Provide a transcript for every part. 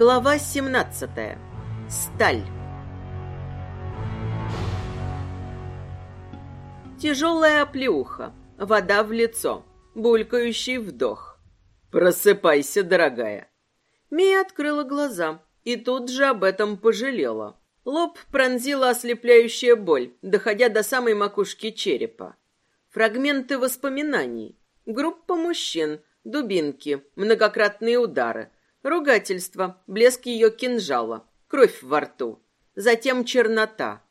Глава 17. Сталь. Тяжелая оплеуха, вода в лицо, булькающий вдох. «Просыпайся, дорогая!» Мия открыла глаза и тут же об этом пожалела. Лоб пронзила ослепляющая боль, доходя до самой макушки черепа. Фрагменты воспоминаний. Группа мужчин, дубинки, многократные удары, ругательство, блеск ее кинжала, кровь во рту. Затем чернота.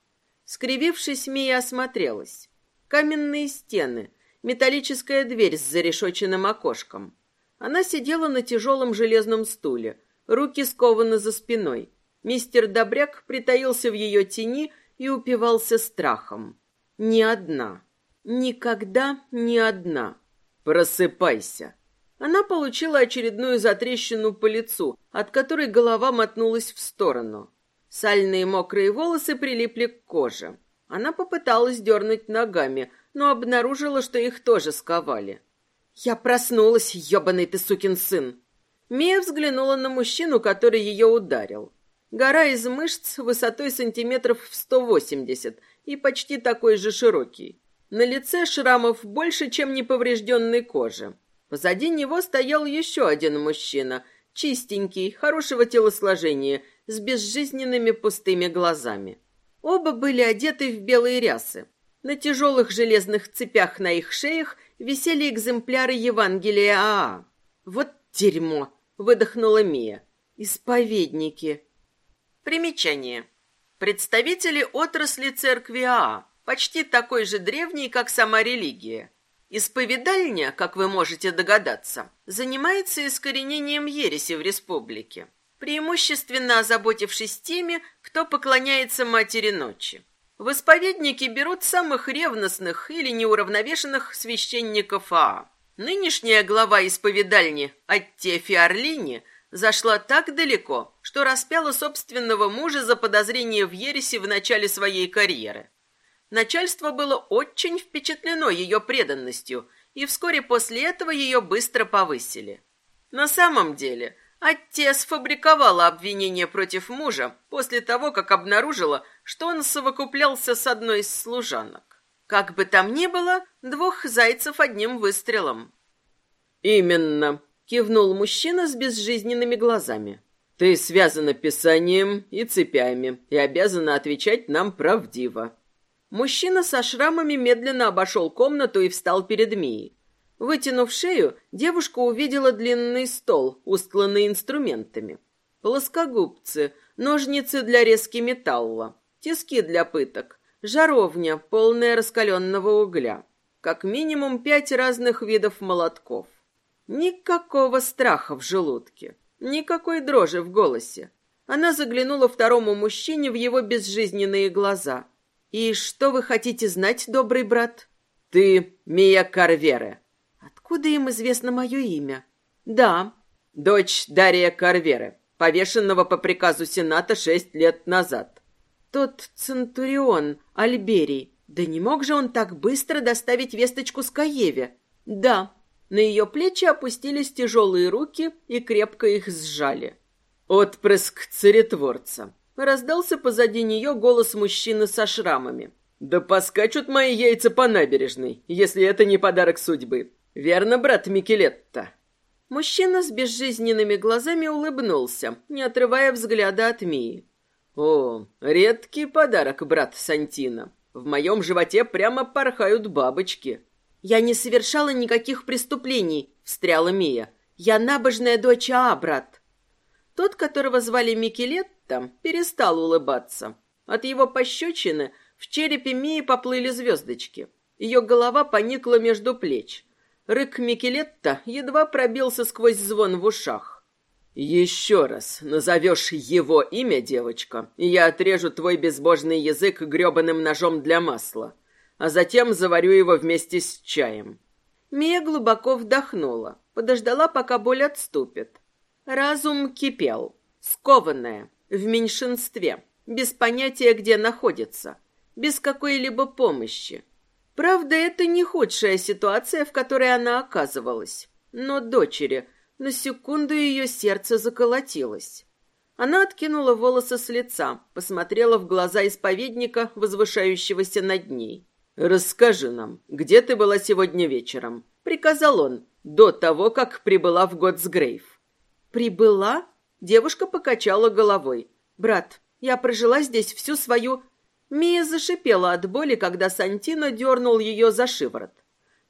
Скривившись, Мия осмотрелась. Каменные стены, металлическая дверь с зарешоченным окошком. Она сидела на тяжелом железном стуле, руки скованы за спиной. Мистер Добряк притаился в ее тени и упивался страхом. Ни одна. Никогда ни одна. Просыпайся. Она получила очередную затрещину по лицу, от которой голова мотнулась в сторону. Сальные мокрые волосы прилипли к коже. Она попыталась дернуть ногами, но обнаружила, что их тоже сковали. «Я проснулась, ебаный ты сукин сын!» Мия взглянула на мужчину, который ее ударил. Гора из мышц высотой сантиметров в сто восемьдесят и почти такой же широкий. На лице шрамов больше, чем неповрежденной кожи. Позади него стоял еще один мужчина, чистенький, хорошего телосложения, с безжизненными пустыми глазами. Оба были одеты в белые рясы. На тяжелых железных цепях на их шеях висели экземпляры Евангелия Аа. «Вот дерьмо!» — выдохнула Мия. «Исповедники!» Примечание. Представители отрасли церкви Аа, почти такой же древней, как сама религия. Исповедальня, как вы можете догадаться, занимается искоренением ереси в республике, преимущественно озаботившись теми, кто поклоняется Матери Ночи. В исповедники берут самых ревностных или неуравновешенных священников Аа. Нынешняя глава исповедальни Аттефи Орлини зашла так далеко, что распяла собственного мужа за подозрение в ереси в начале своей карьеры. Начальство было очень впечатлено ее преданностью, и вскоре после этого ее быстро повысили. На самом деле, Аттия сфабриковала обвинение против мужа после того, как обнаружила, что он совокуплялся с одной из служанок. Как бы там ни было, двух зайцев одним выстрелом. «Именно», — кивнул мужчина с безжизненными глазами. «Ты связана писанием и цепями и обязана отвечать нам правдиво. Мужчина со шрамами медленно обошел комнату и встал перед Мией. Вытянув шею, девушка увидела длинный стол, устланный инструментами. Плоскогубцы, ножницы для резки металла, тиски для пыток, жаровня, полная раскаленного угля. Как минимум пять разных видов молотков. Никакого страха в желудке, никакой дрожи в голосе. Она заглянула второму мужчине в его безжизненные глаза – «И что вы хотите знать, добрый брат?» «Ты Мия Карвере». «Откуда им известно мое имя?» «Да». «Дочь Дария Карвере, повешенного по приказу Сената шесть лет назад». «Тот Центурион, Альберий, да не мог же он так быстро доставить весточку с Каеве?» «Да». На ее плечи опустились тяжелые руки и крепко их сжали. «Отпрыск царетворца. Раздался позади нее голос мужчины со шрамами. «Да поскачут мои яйца по набережной, если это не подарок судьбы. Верно, брат Микелетта?» Мужчина с безжизненными глазами улыбнулся, не отрывая взгляда от Мии. «О, редкий подарок, брат Сантина. В моем животе прямо порхают бабочки». «Я не совершала никаких преступлений», — встряла Мия. «Я набожная дочь Аа, брат». Тот, которого звали Микелет, там перестал улыбаться. От его пощечины в черепе Мии поплыли звездочки. Ее голова поникла между плеч. Рык Микелетта едва пробился сквозь звон в ушах. «Еще раз назовешь его имя, девочка, и я отрежу твой безбожный язык гребаным ножом для масла, а затем заварю его вместе с чаем». Мия глубоко вдохнула, подождала, пока боль отступит. Разум кипел, скованная, в меньшинстве, без понятия, где находится, без какой-либо помощи. Правда, это не худшая ситуация, в которой она оказывалась. Но дочери, на секунду ее сердце заколотилось. Она откинула волосы с лица, посмотрела в глаза исповедника, возвышающегося над ней. «Расскажи нам, где ты была сегодня вечером?» — приказал он, до того, как прибыла в Готсгрейв. «Прибыла?» — девушка покачала головой. «Брат, я прожила здесь всю свою...» Мия зашипела от боли, когда Сантино дернул ее за шиворот.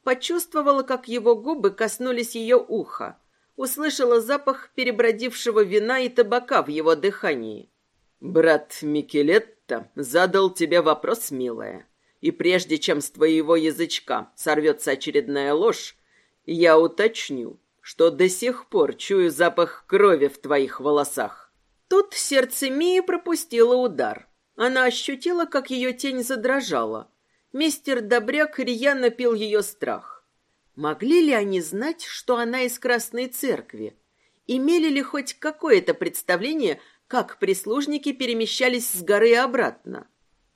Почувствовала, как его губы коснулись ее уха. Услышала запах перебродившего вина и табака в его дыхании. «Брат Микелетто задал тебе вопрос, милая и прежде чем с твоего язычка сорвется очередная ложь, я уточню, что до сих пор чую запах крови в твоих волосах. Тут сердце Мии пропустило удар. Она ощутила, как ее тень задрожала. Мистер Добряк рьяно пил ее страх. Могли ли они знать, что она из Красной Церкви? Имели ли хоть какое-то представление, как прислужники перемещались с горы обратно?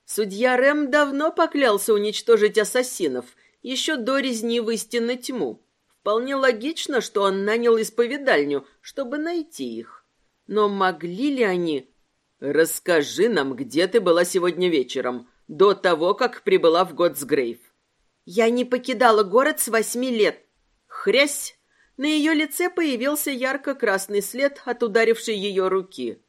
Судья Рэм давно поклялся уничтожить ассасинов, еще до резни в истинно тьму. Вполне логично, что он нанял исповедальню, чтобы найти их. Но могли ли они... «Расскажи нам, где ты была сегодня вечером, до того, как прибыла в Готсгрейв». «Я не покидала город с восьми лет». Хрясь! На ее лице появился ярко-красный след от ударившей ее руки.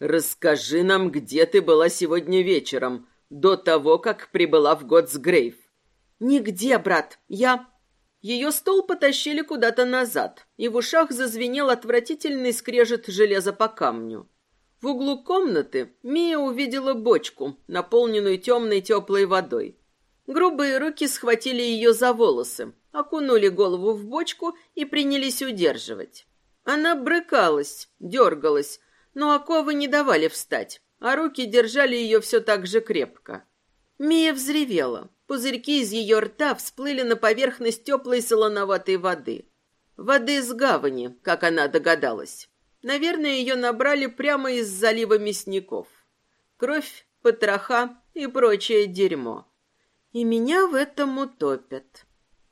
«Расскажи нам, где ты была сегодня вечером, до того, как прибыла в Готсгрейв. «Нигде, брат. Я...» Ее стол потащили куда-то назад, и в ушах зазвенел отвратительный скрежет железа по камню. В углу комнаты Мия увидела бочку, наполненную темной теплой водой. Грубые руки схватили ее за волосы, окунули голову в бочку и принялись удерживать. Она брыкалась, дергалась, но оковы не давали встать а руки держали ее все так же крепко. Мия взревела. Пузырьки из ее рта всплыли на поверхность теплой солоноватой воды. Воды из гавани, как она догадалась. Наверное, ее набрали прямо из залива мясников. Кровь, потроха и прочее дерьмо. И меня в этом утопят.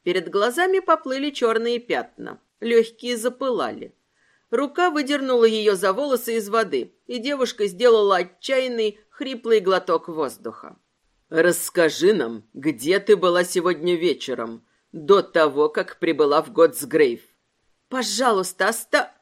Перед глазами поплыли черные пятна. Легкие запылали. Рука выдернула ее за волосы из воды, и девушка сделала отчаянный, хриплый глоток воздуха. «Расскажи нам, где ты была сегодня вечером, до того, как прибыла в Готсгрейв?» «Пожалуйста, оста...»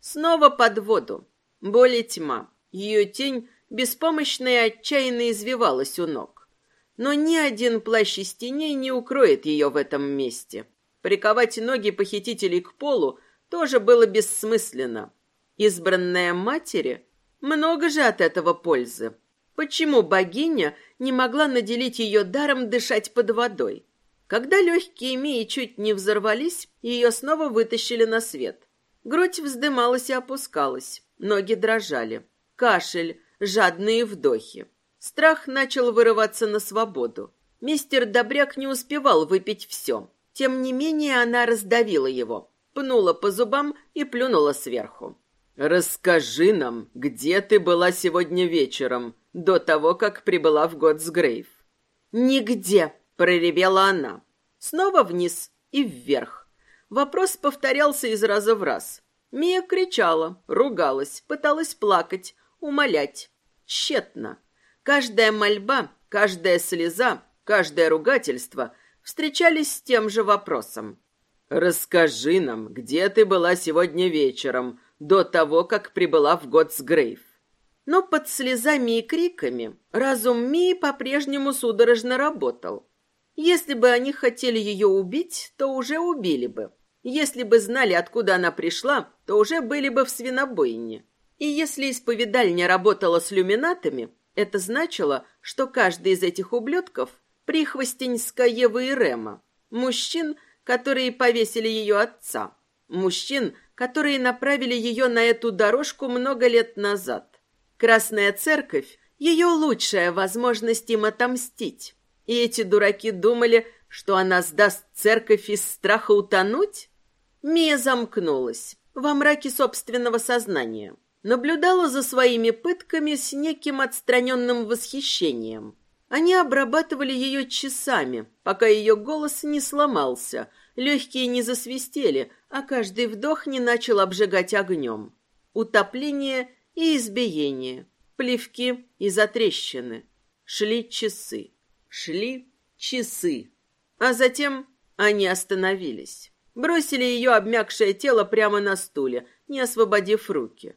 Снова под воду. Боль и тьма. Ее тень беспомощно и отчаянно извивалась у ног. Но ни один плащ из теней не укроет ее в этом месте. Приковать ноги похитителей к полу — тоже было бессмысленно. Избранная матери? Много же от этого пользы. Почему богиня не могла наделить ее даром дышать под водой? Когда легкие Мии чуть не взорвались, ее снова вытащили на свет. Грудь вздымалась и опускалась, ноги дрожали. Кашель, жадные вдохи. Страх начал вырываться на свободу. Мистер Добряк не успевал выпить все. Тем не менее она раздавила его пнула по зубам и плюнула сверху. «Расскажи нам, где ты была сегодня вечером, до того, как прибыла в Готсгрейв?» «Нигде!» — проревела она. Снова вниз и вверх. Вопрос повторялся из раза в раз. Мия кричала, ругалась, пыталась плакать, умолять. Тщетно. Каждая мольба, каждая слеза, каждое ругательство встречались с тем же вопросом. «Расскажи нам, где ты была сегодня вечером, до того, как прибыла в Готсгрейв?» Но под слезами и криками разум Мии по-прежнему судорожно работал. Если бы они хотели ее убить, то уже убили бы. Если бы знали, откуда она пришла, то уже были бы в свинобойне. И если исповедальня работала с люминатами, это значило, что каждый из этих ублюдков – прихвостень Скаевы и Рема. Мужчин – которые повесили ее отца, мужчин, которые направили ее на эту дорожку много лет назад. Красная церковь — ее лучшая возможность им отомстить. И эти дураки думали, что она сдаст церковь из страха утонуть? Мия замкнулась во мраке собственного сознания, наблюдала за своими пытками с неким отстраненным восхищением. Они обрабатывали ее часами, пока ее голос не сломался, Легкие не засвистели, а каждый вдох не начал обжигать огнем. Утопление и избиение, плевки и затрещины. Шли часы, шли часы. А затем они остановились. Бросили ее обмякшее тело прямо на стуле, не освободив руки.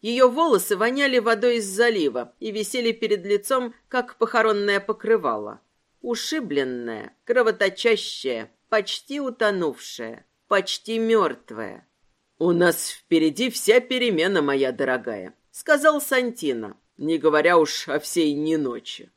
Ее волосы воняли водой из залива и висели перед лицом, как похоронное покрывало. Ушибленная, кровоточащая, почти утонувшая, почти мертвая. «У нас впереди вся перемена, моя дорогая», — сказал Сантина, не говоря уж о всей не ночи.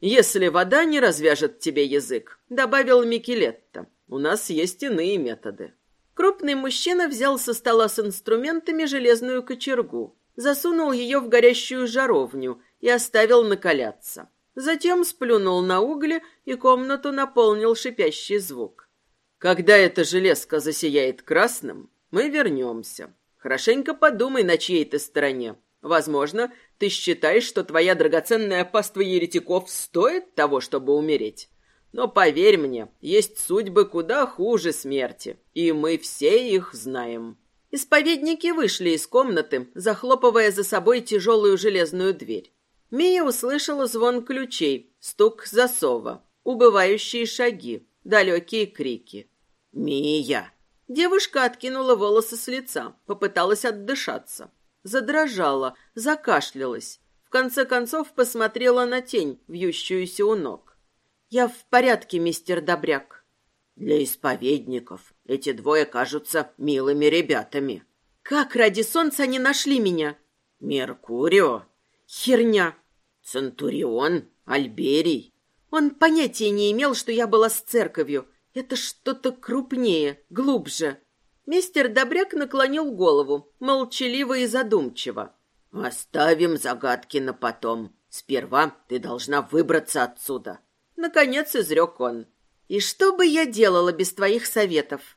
«Если вода не развяжет тебе язык», — добавил Микелетто, — «у нас есть иные методы». Крупный мужчина взял со стола с инструментами железную кочергу, засунул ее в горящую жаровню и оставил накаляться. Затем сплюнул на угли, и комнату наполнил шипящий звук. «Когда эта железка засияет красным, мы вернемся. Хорошенько подумай, на чьей ты стороне. Возможно, ты считаешь, что твоя драгоценная паства еретиков стоит того, чтобы умереть. Но поверь мне, есть судьбы куда хуже смерти, и мы все их знаем». Исповедники вышли из комнаты, захлопывая за собой тяжелую железную дверь. Мия услышала звон ключей, стук засова, убывающие шаги, далекие крики. «Мия!» Девушка откинула волосы с лица, попыталась отдышаться. Задрожала, закашлялась. В конце концов посмотрела на тень, вьющуюся у ног. «Я в порядке, мистер Добряк». «Для исповедников эти двое кажутся милыми ребятами». «Как ради солнца они нашли меня?» «Меркурио». «Херня». «Центурион, Альберий». Он понятия не имел, что я была с церковью. Это что-то крупнее, глубже. Мистер Добряк наклонил голову, молчаливо и задумчиво. «Оставим загадки на потом. Сперва ты должна выбраться отсюда». Наконец изрек он. «И что бы я делала без твоих советов?»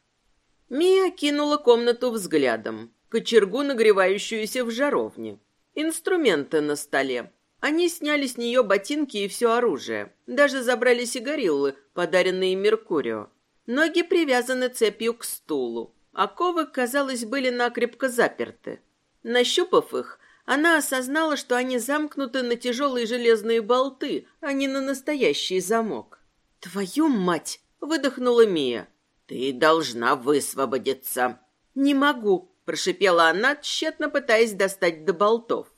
Мия кинула комнату взглядом, кочергу, нагревающуюся в жаровне. Инструменты на столе. Они сняли с нее ботинки и все оружие. Даже забрали сигариллы, подаренные Меркурио. Ноги привязаны цепью к стулу. Оковы, казалось, были накрепко заперты. Нащупав их, она осознала, что они замкнуты на тяжелые железные болты, а не на настоящий замок. «Твою мать!» — выдохнула Мия. «Ты должна высвободиться». «Не могу», — прошипела она, тщетно пытаясь достать до болтов.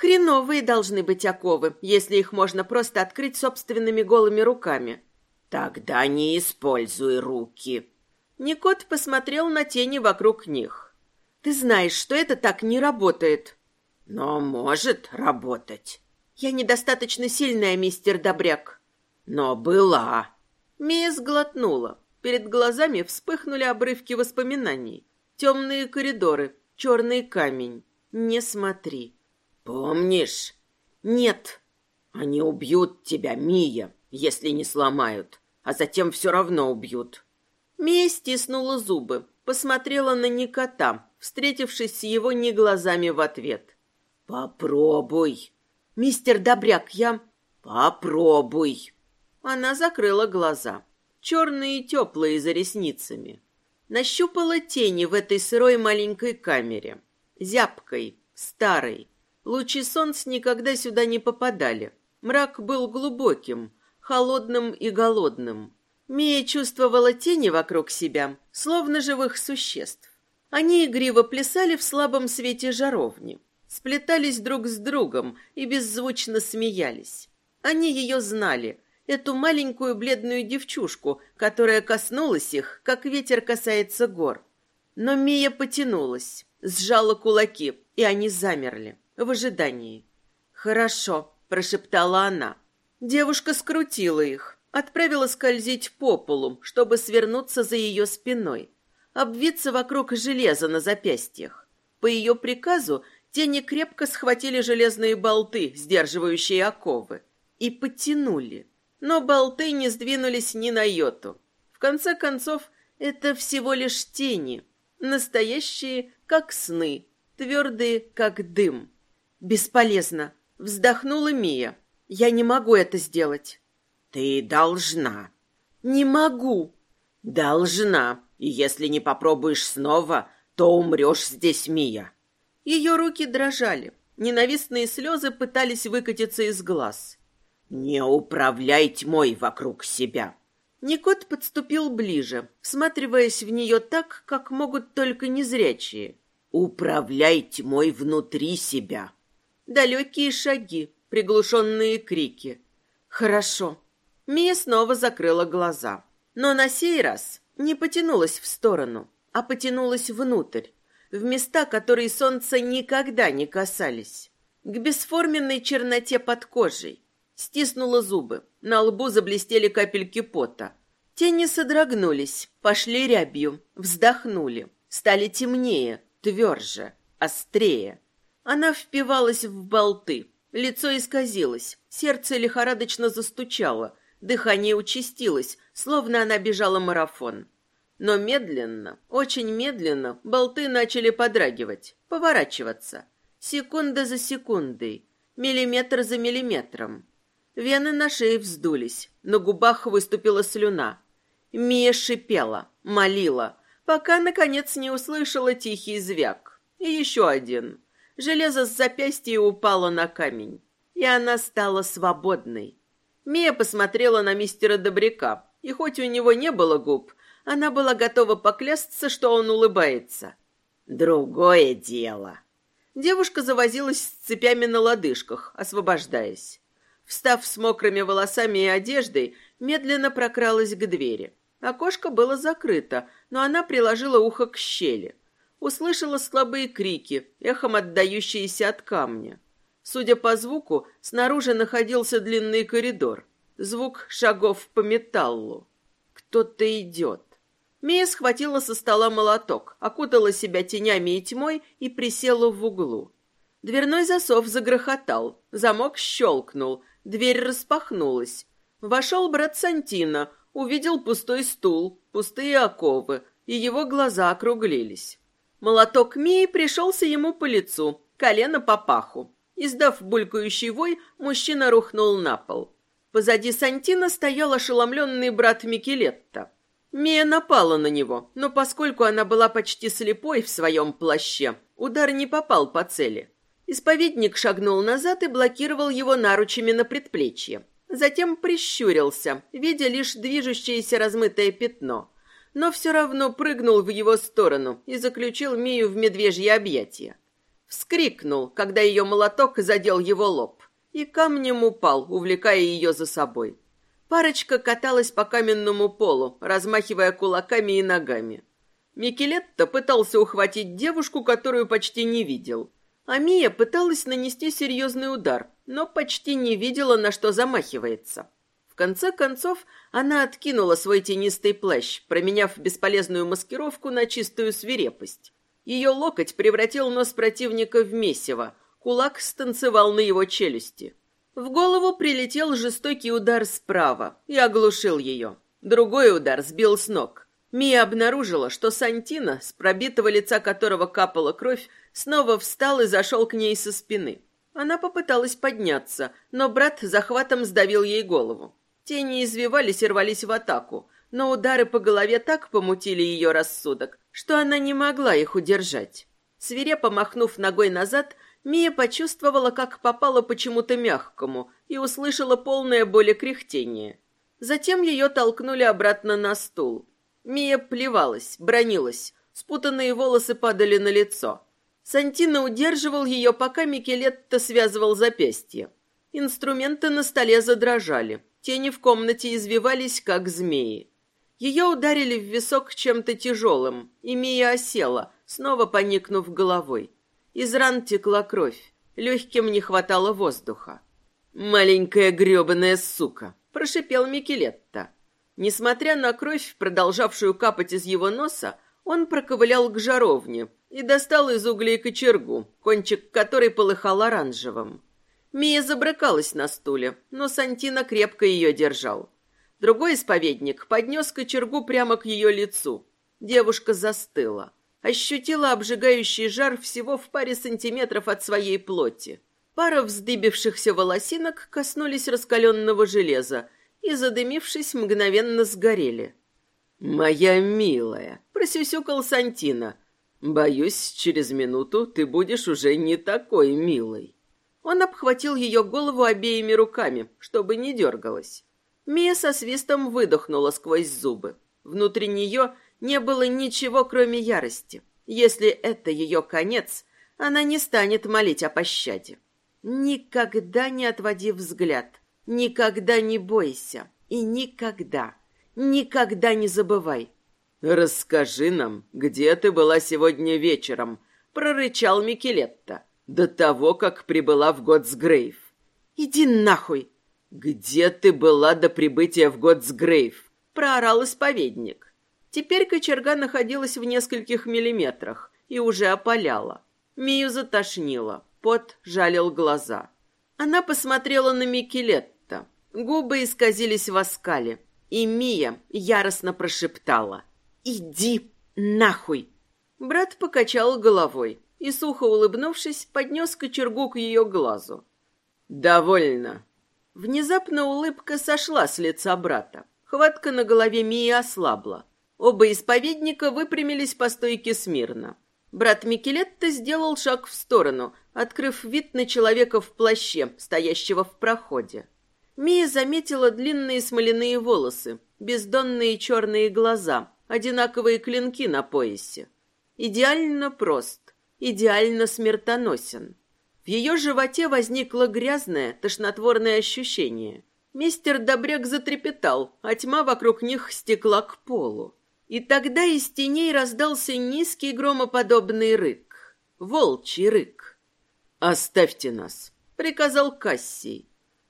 «Хреновые должны быть оковы, если их можно просто открыть собственными голыми руками». «Тогда не используй руки», Никот посмотрел на тени вокруг них. «Ты знаешь, что это так не работает». «Но может работать». «Я недостаточно сильная, мистер Добряк». «Но была». Мия сглотнула. Перед глазами вспыхнули обрывки воспоминаний. Темные коридоры, черный камень. Не смотри. «Помнишь?» «Нет». «Они убьют тебя, Мия, если не сломают, а затем все равно убьют». Мия стиснула зубы, посмотрела на Никота, встретившись с его не глазами в ответ. «Попробуй!» «Мистер Добряк, я...» «Попробуй!» Она закрыла глаза, черные и теплые за ресницами. Нащупала тени в этой сырой маленькой камере. Зябкой, старой. Лучи солнца никогда сюда не попадали. Мрак был глубоким, холодным и голодным. Мия чувствовала тени вокруг себя, словно живых существ. Они игриво плясали в слабом свете жаровни, сплетались друг с другом и беззвучно смеялись. Они ее знали, эту маленькую бледную девчушку, которая коснулась их, как ветер касается гор. Но Мия потянулась, сжала кулаки, и они замерли в ожидании. «Хорошо», — прошептала она. Девушка скрутила их, Отправила скользить по полу, чтобы свернуться за ее спиной, обвиться вокруг железа на запястьях. По ее приказу тени крепко схватили железные болты, сдерживающие оковы, и подтянули. Но болты не сдвинулись ни на йоту. В конце концов, это всего лишь тени, настоящие, как сны, твердые, как дым. Бесполезно. Вздохнула Мия. Я не могу это сделать. Ты должна. Не могу. Должна. И если не попробуешь снова, то умрешь здесь, Мия. Ее руки дрожали. Ненавистные слезы пытались выкатиться из глаз. «Не управляй тьмой вокруг себя!» Никот подступил ближе, всматриваясь в нее так, как могут только незрячие. «Управляй тьмой внутри себя!» Далекие шаги, приглушенные крики. «Хорошо». Мия снова закрыла глаза. Но на сей раз не потянулась в сторону, а потянулась внутрь, в места, которые солнца никогда не касались. К бесформенной черноте под кожей. Стиснула зубы, на лбу заблестели капельки пота. Тени содрогнулись, пошли рябью, вздохнули, стали темнее, тверже, острее. Она впивалась в болты, лицо исказилось, сердце лихорадочно застучало, дыхание участилось, словно она бежала марафон. Но медленно, очень медленно, болты начали подрагивать, поворачиваться. Секунда за секундой, миллиметр за миллиметром. Вены на шее вздулись, на губах выступила слюна. Мия шипела, молила, пока, наконец, не услышала тихий звяк. И еще один. Железо с запястья упало на камень, и она стала свободной. Мия посмотрела на мистера Добряка, и хоть у него не было губ, она была готова поклясться, что он улыбается. «Другое дело». Девушка завозилась с цепями на лодыжках, освобождаясь. Встав с мокрыми волосами и одеждой, медленно прокралась к двери. Окошко было закрыто, но она приложила ухо к щели. Услышала слабые крики, эхом отдающиеся от камня. Судя по звуку, снаружи находился длинный коридор. Звук шагов по металлу. Кто-то идет. Мия схватила со стола молоток, окутала себя тенями и тьмой и присела в углу. Дверной засов загрохотал, замок щелкнул, дверь распахнулась. Вошел брат Сантина, увидел пустой стул, пустые оковы, и его глаза округлились. Молоток Мии пришелся ему по лицу, колено по паху. Издав булькающий вой, мужчина рухнул на пол. Позади Сантина стоял ошеломленный брат Микелетта. Мия напала на него, но поскольку она была почти слепой в своем плаще, удар не попал по цели. Исповедник шагнул назад и блокировал его наручами на предплечье. Затем прищурился, видя лишь движущееся размытое пятно. Но все равно прыгнул в его сторону и заключил Мию в медвежье объятия. Вскрикнул, когда ее молоток задел его лоб, и камнем упал, увлекая ее за собой. Парочка каталась по каменному полу, размахивая кулаками и ногами. Микелетто пытался ухватить девушку, которую почти не видел. А Мия пыталась нанести серьезный удар, но почти не видела, на что замахивается. Конце концов, она откинула свой тенистый плащ, променяв бесполезную маскировку на чистую свирепость. Ее локоть превратил нос противника в месиво, кулак станцевал на его челюсти. В голову прилетел жестокий удар справа и оглушил ее. Другой удар сбил с ног. Мия обнаружила, что Сантина, с пробитого лица которого капала кровь, снова встал и зашел к ней со спины. Она попыталась подняться, но брат захватом сдавил ей голову. Тени извивались и рвались в атаку, но удары по голове так помутили ее рассудок, что она не могла их удержать. Свирепо махнув ногой назад, Мия почувствовала, как попала почему-то мягкому, и услышала полное боли кряхтение. Затем ее толкнули обратно на стул. Мия плевалась, бронилась, спутанные волосы падали на лицо. Сантина удерживал ее, пока Микелетто связывал запястье. Инструменты на столе задрожали, тени в комнате извивались, как змеи. Ее ударили в висок чем-то тяжелым, и Мия осела, снова поникнув головой. Из ран текла кровь. Легким не хватало воздуха. «Маленькая гребаная сука!» – прошипел Микелетто. Несмотря на кровь, продолжавшую капать из его носа, он проковылял к жаровне и достал из углей кочергу, кончик которой полыхал оранжевым. Мия забрыкалась на стуле, но Сантина крепко ее держал. Другой исповедник поднес кочергу прямо к ее лицу. Девушка застыла ощутила обжигающий жар всего в паре сантиметров от своей плоти. Пара вздыбившихся волосинок коснулись раскаленного железа и, задымившись, мгновенно сгорели. «Моя милая!» — просюсюкал Сантина. Боюсь, через минуту ты будешь уже не такой милой. Он обхватил ее голову обеими руками, чтобы не дергалась. Мия со свистом выдохнула сквозь зубы. Внутри нее не было ничего, кроме ярости. Если это ее конец, она не станет молить о пощаде. Никогда не отводи взгляд, никогда не бойся и никогда, никогда не забывай. «Расскажи нам, где ты была сегодня вечером?» — прорычал Микелетта до того, как прибыла в Готсгрейв. «Иди нахуй!» «Где ты была до прибытия в Готсгрейв?» — проорал исповедник. Теперь кочерга находилась в нескольких миллиметрах и уже опаляла. Мию затошнило, пот жалил глаза. Она посмотрела на Микелетта. Губы исказились в оскале, и Мия яростно прошептала. «Иди нахуй!» Брат покачал головой и, сухо улыбнувшись, поднес кочергу к ее глазу. «Довольно!» Внезапно улыбка сошла с лица брата. Хватка на голове Мии ослабла. Оба исповедника выпрямились по стойке смирно. Брат Микелетто сделал шаг в сторону, открыв вид на человека в плаще, стоящего в проходе. Мия заметила длинные смоляные волосы, бездонные черные глаза, одинаковые клинки на поясе. Идеально прост, идеально смертоносен. В ее животе возникло грязное, тошнотворное ощущение. Мистер Добряк затрепетал, а тьма вокруг них стекла к полу. И тогда из теней раздался низкий громоподобный рык. Волчий рык. «Оставьте нас», — приказал Кассий.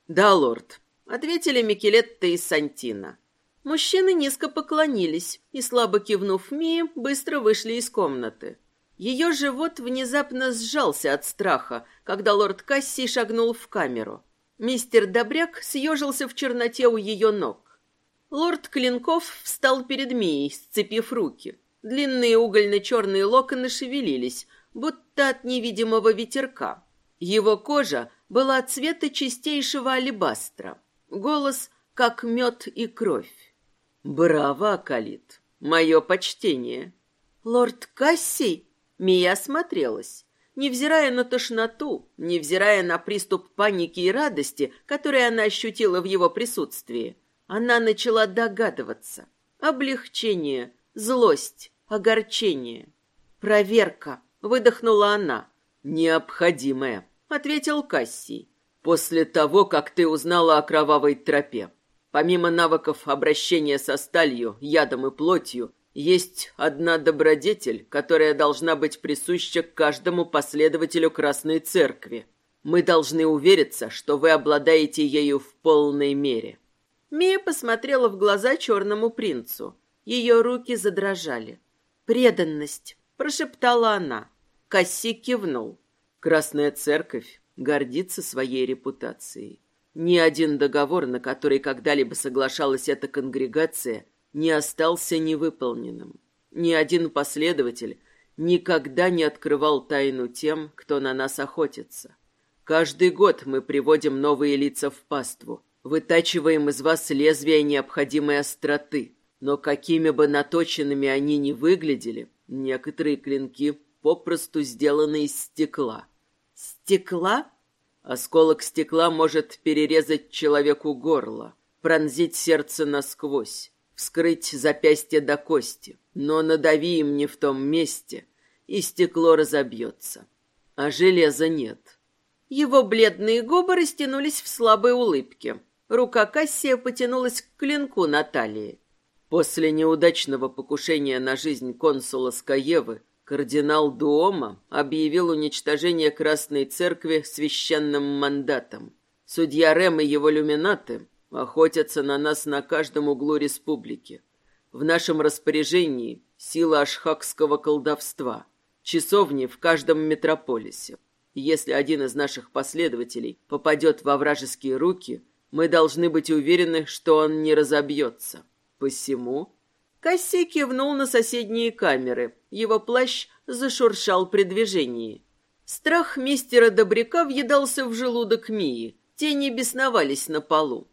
«Да, лорд», — ответили Микелетта и Сантина. Мужчины низко поклонились и, слабо кивнув Мии, быстро вышли из комнаты. Ее живот внезапно сжался от страха, когда лорд Кассий шагнул в камеру. Мистер Добряк съежился в черноте у ее ног. Лорд Клинков встал перед Мией, сцепив руки. Длинные угольно-черные локоны шевелились, будто от невидимого ветерка. Его кожа была цвета чистейшего алебастра. Голос, как мед и кровь. «Браво, Акалит! Мое почтение!» «Лорд Кассий?» Мия осмотрелась. Невзирая на тошноту, невзирая на приступ паники и радости, который она ощутила в его присутствии, она начала догадываться. Облегчение, злость, огорчение. «Проверка», — выдохнула она. «Необходимая», — ответил Кассий. «После того, как ты узнала о кровавой тропе, помимо навыков обращения со сталью, ядом и плотью, есть одна добродетель, которая должна быть присуща каждому последователю Красной Церкви. Мы должны увериться, что вы обладаете ею в полной мере. Мия посмотрела в глаза черному принцу. Ее руки задрожали. «Преданность», — прошептала она. Касси кивнул. «Красная Церковь гордится своей репутацией. Ни один договор, на который когда-либо соглашалась эта конгрегация, не остался невыполненным. Ни один последователь никогда не открывал тайну тем, кто на нас охотится. Каждый год мы приводим новые лица в паству, вытачиваем из вас лезвия необходимой остроты, но какими бы наточенными они ни выглядели, некоторые клинки попросту сделаны из стекла. Стекла? Осколок стекла может перерезать человеку горло, пронзить сердце насквозь, вскрыть запястье до кости, но надави им не в том месте, и стекло разобьется. А железа нет. Его бледные губы растянулись в слабой улыбке. Рука Кассия потянулась к клинку Натальи. После неудачного покушения на жизнь консула Скаевы кардинал Дуома объявил уничтожение Красной Церкви священным мандатом. Судья Рэм и его люминаты охотятся на нас на каждом углу республики. В нашем распоряжении сила ашхакского колдовства, часовни в каждом метрополисе. Если один из наших последователей попадет во вражеские руки, мы должны быть уверены, что он не разобьется. Посему...» Касси кивнул на соседние камеры. Его плащ зашуршал при движении. Страх мистера Добряка въедался в желудок Мии. Тени бесновались на полу.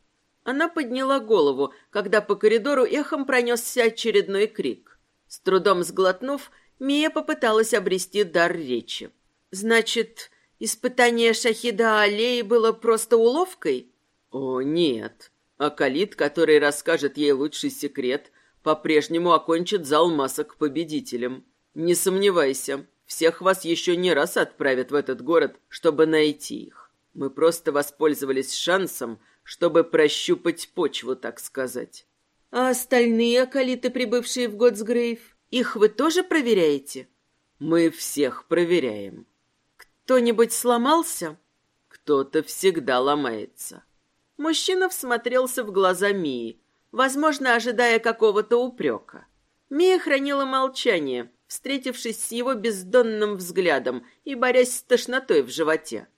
Она подняла голову, когда по коридору эхом пронесся очередной крик. С трудом сглотнув, Мия попыталась обрести дар речи. «Значит, испытание Шахида Алей было просто уловкой?» «О, нет. Акалит, который расскажет ей лучший секрет, по-прежнему окончит зал масок победителем. Не сомневайся, всех вас еще не раз отправят в этот город, чтобы найти их. Мы просто воспользовались шансом, чтобы прощупать почву, так сказать. А остальные акалиты, прибывшие в Готсгрейв, их вы тоже проверяете? Мы всех проверяем. Кто-нибудь сломался? Кто-то всегда ломается. Мужчина всмотрелся в глаза Мии, возможно, ожидая какого-то упрека. Мия хранила молчание, встретившись с его бездонным взглядом и борясь с тошнотой в животе.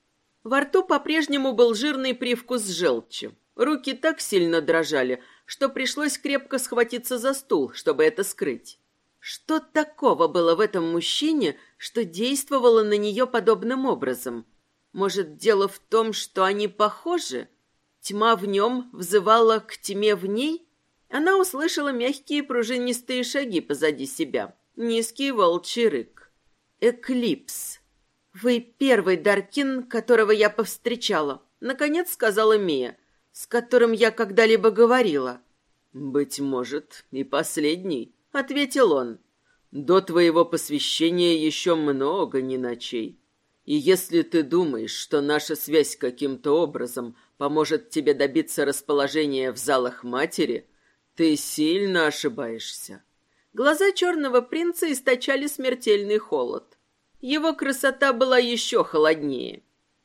Во рту по-прежнему был жирный привкус желчи. Руки так сильно дрожали, что пришлось крепко схватиться за стул, чтобы это скрыть. Что такого было в этом мужчине, что действовало на нее подобным образом? Может, дело в том, что они похожи? Тьма в нем взывала к тьме в ней? Она услышала мягкие пружинистые шаги позади себя, низкий волчий рык. «Эклипс. Вы первый Даркин, которого я повстречала», — наконец сказала Мия, «с которым я когда-либо говорила». «Быть может, и последний», — ответил он. «До твоего посвящения еще много не ночей. И если ты думаешь, что наша связь каким-то образом поможет тебе добиться расположения в залах матери, ты сильно ошибаешься. Глаза черного принца источали смертельный холод. Его красота была еще холоднее.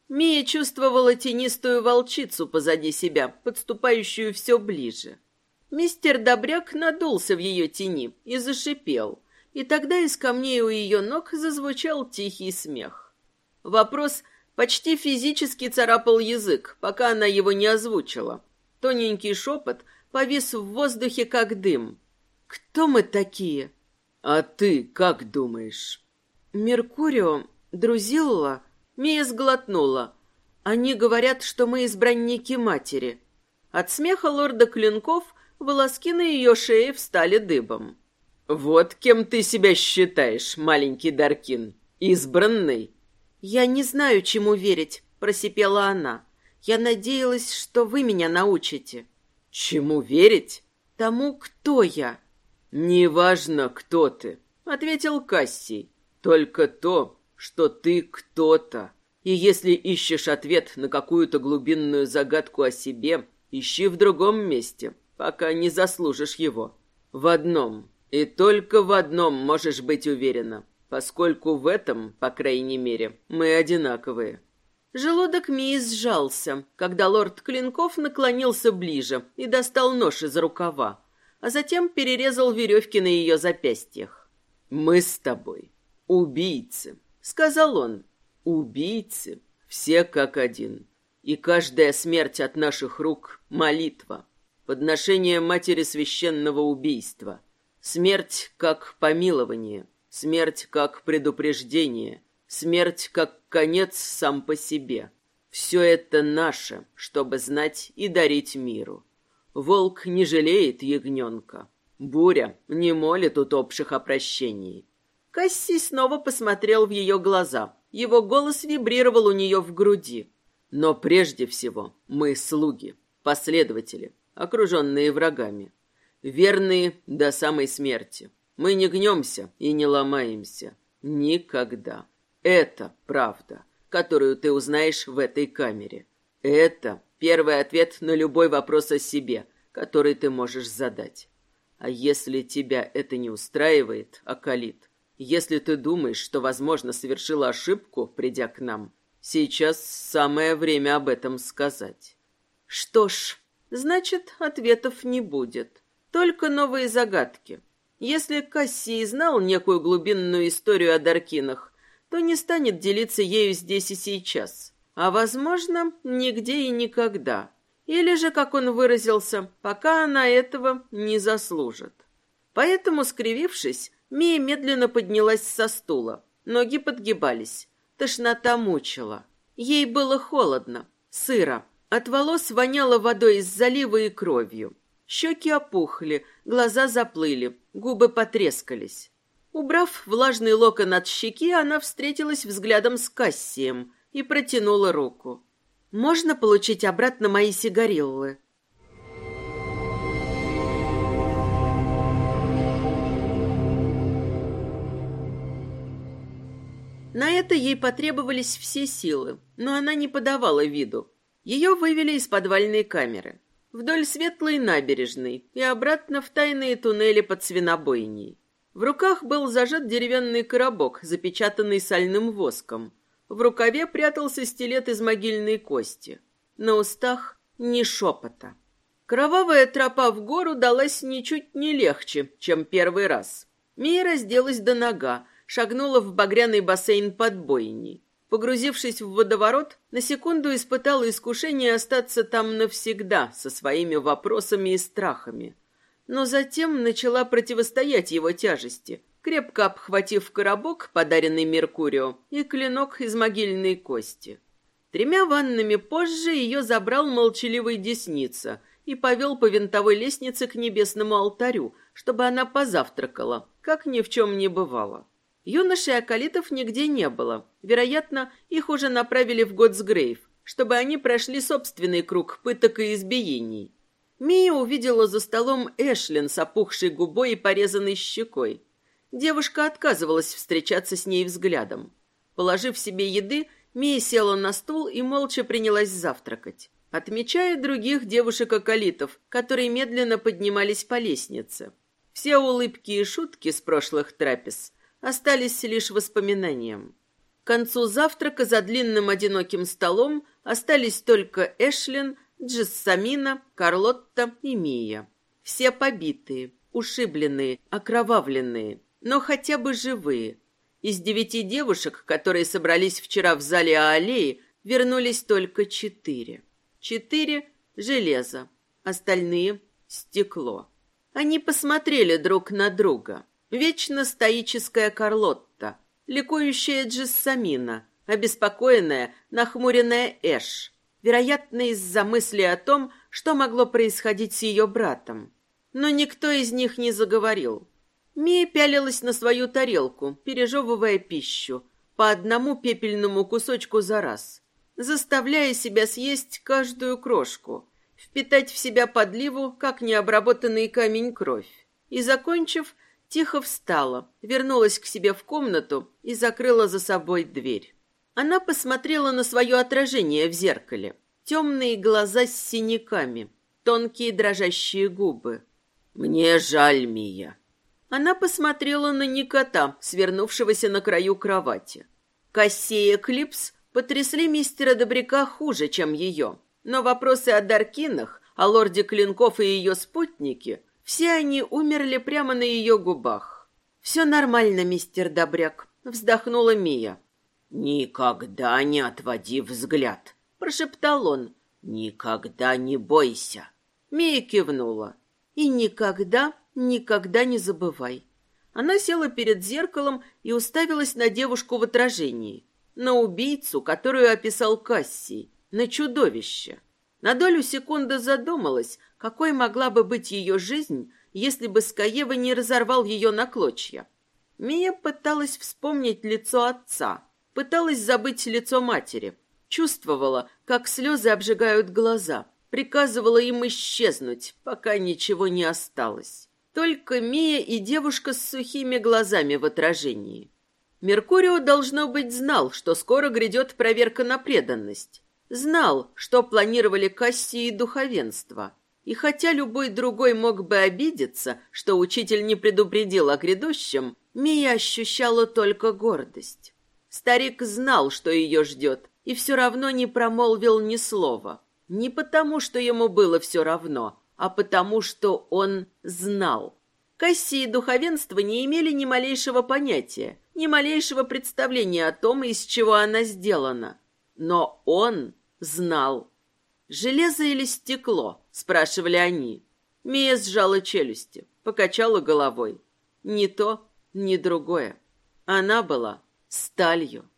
Мия чувствовала тенистую волчицу позади себя, подступающую все ближе. Мистер Добряк надулся в ее тени и зашипел, и тогда из камней у ее ног зазвучал тихий смех. Вопрос почти физически царапал язык, пока она его не озвучила. Тоненький шепот повис в воздухе, как дым. «Кто мы такие?» «А ты как думаешь?» «Меркурио, Друзилла...» Мия сглотнула. «Они говорят, что мы избранники матери». От смеха лорда Клинков волоски на ее шее встали дыбом. «Вот кем ты себя считаешь, маленький Даркин? Избранный?» «Я не знаю, чему верить», — просипела она. «Я надеялась, что вы меня научите». «Чему верить?» «Тому, кто я». «Неважно, кто ты», — ответил Кассий. «Только то, что ты кто-то. И если ищешь ответ на какую-то глубинную загадку о себе, ищи в другом месте, пока не заслужишь его. В одном, и только в одном можешь быть уверена, поскольку в этом, по крайней мере, мы одинаковые. Желудок Мии сжался, когда лорд Клинков наклонился ближе и достал нож из рукава, а затем перерезал веревки на ее запястьях. «Мы с тобой убийцы», — сказал он. «Убийцы, все как один, и каждая смерть от наших рук — молитва, подношение матери священного убийства, смерть как помилование, смерть как предупреждение, Смерть как конец сам по себе. Все это наше, чтобы знать и дарить миру. Волк не жалеет ягненка. Буря не молит утопших о прощении. Касси снова посмотрел в ее глаза. Его голос вибрировал у нее в груди. Но прежде всего мы слуги, последователи, окруженные врагами. Верные до самой смерти. Мы не гнемся и не ломаемся. Никогда. Это правда, которую ты узнаешь в этой камере. Это первый ответ на любой вопрос о себе, который ты можешь задать. А если тебя это не устраивает, Акалит, если ты думаешь, что, возможно, совершила ошибку, придя к нам, сейчас самое время об этом сказать. Что ж, значит, ответов не будет. Только новые загадки. Если Кассий знал некую глубинную историю о Даркинах, то не станет делиться ею здесь и сейчас. А, возможно, нигде и никогда. Или же, как он выразился, пока она этого не заслужит. Поэтому, скривившись, Мия медленно поднялась со стула. Ноги подгибались. Тошнота мучила. Ей было холодно, сыро. От волос воняло водой из залива и кровью. Щеки опухли, глаза заплыли, губы потрескались. Убрав влажный локон от щеки, она встретилась взглядом с Кассием и протянула руку. «Можно получить обратно мои сигариллы?» На это ей потребовались все силы, но она не подавала виду. Ее вывели из подвальной камеры. Вдоль светлой набережной и обратно в тайные туннели под свинобойней. В руках был зажат деревянный коробок, запечатанный сальным воском. В рукаве прятался стилет из могильной кости. На устах ни шепота. Кровавая тропа в гору далась ничуть не легче, чем первый раз. Мия разделась до нога, шагнула в багряный бассейн под бойней. Погрузившись в водоворот, на секунду испытала искушение остаться там навсегда со своими вопросами и страхами. Но затем начала противостоять его тяжести, крепко обхватив коробок, подаренный Меркурио, и клинок из могильной кости. Тремя ваннами позже ее забрал молчаливый десница и повел по винтовой лестнице к небесному алтарю, чтобы она позавтракала, как ни в чем не бывало. Юношей Акалитов нигде не было. Вероятно, их уже направили в Готсгрейв, чтобы они прошли собственный круг пыток и избиений. Мия увидела за столом Эшлин с опухшей губой и порезанной щекой. Девушка отказывалась встречаться с ней взглядом. Положив себе еды, Мия села на стул и молча принялась завтракать, отмечая других девушек-акалитов, которые медленно поднимались по лестнице. Все улыбки и шутки с прошлых трапез остались лишь воспоминанием. К концу завтрака за длинным одиноким столом остались только Эшлин, Джессамина, Карлотта и Мия. Все побитые, ушибленные, окровавленные, но хотя бы живые. Из девяти девушек, которые собрались вчера в зале аллеи, вернулись только четыре. Четыре — железо, остальные — стекло. Они посмотрели друг на друга. Вечно стоическая Карлотта, ликующая Джессамина, обеспокоенная, нахмуренная Эш, вероятно, из-за мысли о том, что могло происходить с ее братом. Но никто из них не заговорил. Мия пялилась на свою тарелку, пережевывая пищу, по одному пепельному кусочку за раз, заставляя себя съесть каждую крошку, впитать в себя подливу, как необработанный камень кровь. И, закончив, Тихо встала, вернулась к себе в комнату и закрыла за собой дверь. Она посмотрела на свое отражение в зеркале. Темные глаза с синяками, тонкие дрожащие губы. «Мне жаль, Мия». Она посмотрела на Никота, свернувшегося на краю кровати. Кассия Клипс потрясли мистера Добряка хуже, чем ее. Но вопросы о Даркинах, о лорде Клинков и ее спутнике все они умерли прямо на ее губах. «Все нормально, мистер Добряк», — вздохнула Мия. «Никогда не отводи взгляд», — прошептал он. «Никогда не бойся». Мия кивнула. «И никогда, никогда не забывай». Она села перед зеркалом и уставилась на девушку в отражении, на убийцу, которую описал Кассий, на чудовище. На долю секунды задумалась, какой могла бы быть ее жизнь, если бы Скаева не разорвал ее на клочья. Мия пыталась вспомнить лицо отца, пыталась забыть лицо матери, чувствовала, как слезы обжигают глаза, приказывала им исчезнуть, пока ничего не осталось. Только Мия и девушка с сухими глазами в отражении. Меркурио, должно быть, знал, что скоро грядет проверка на преданность. Знал, что планировали Кассии и духовенство. И хотя любой другой мог бы обидеться, что учитель не предупредил о грядущем, Мия ощущала только гордость. Старик знал, что ее ждет, и все равно не промолвил ни слова. Не потому, что ему было все равно, а потому, что он знал. Кассии и духовенство не имели ни малейшего понятия, ни малейшего представления о том, из чего она сделана. Но он знал. «Железо или стекло?» — спрашивали они. Мия сжала челюсти, покачала головой. Ни то, ни другое. Она была сталью.